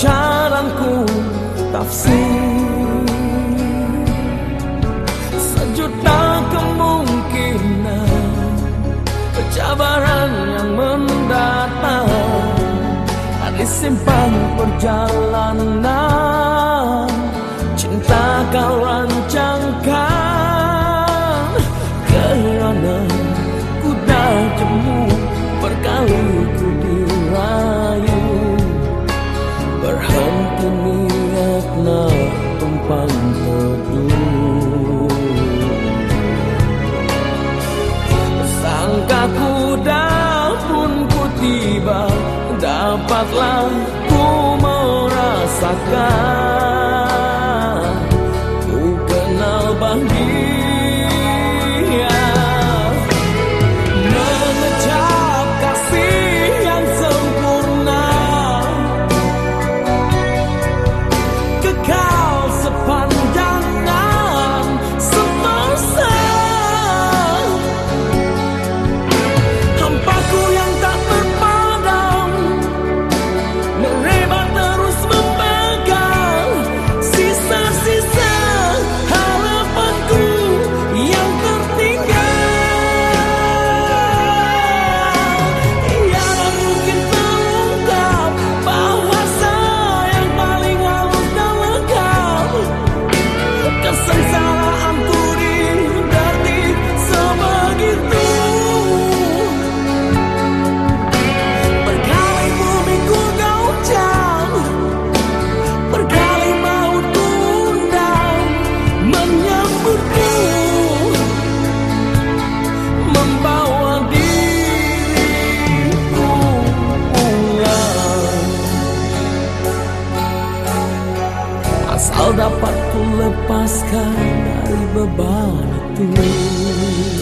jalanku tafsir. Sejuta kemungkinan Kecabaran yang mendatang. Harus simpan perjalanan love. Asal dapat ku lepaskan dari beban itu.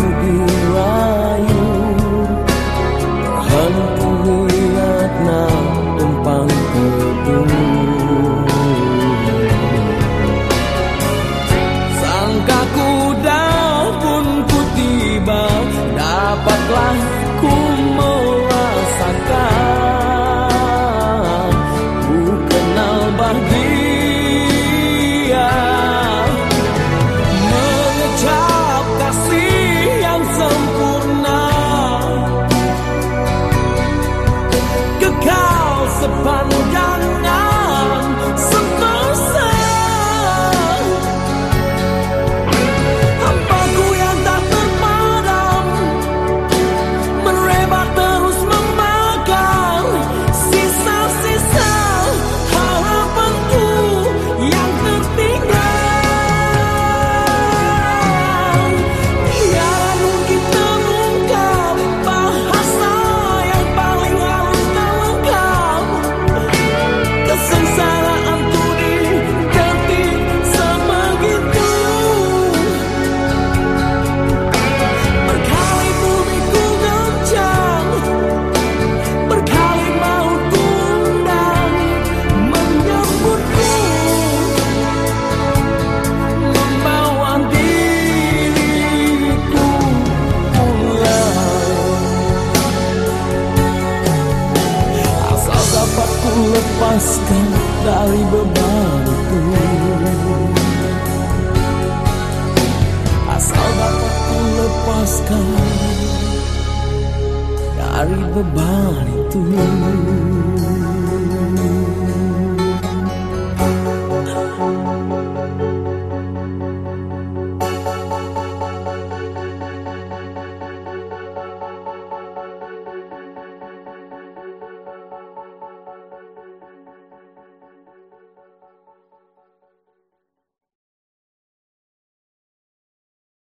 aku lepaskan dari bebanku Asal dapat ku lepaskan dari beban itu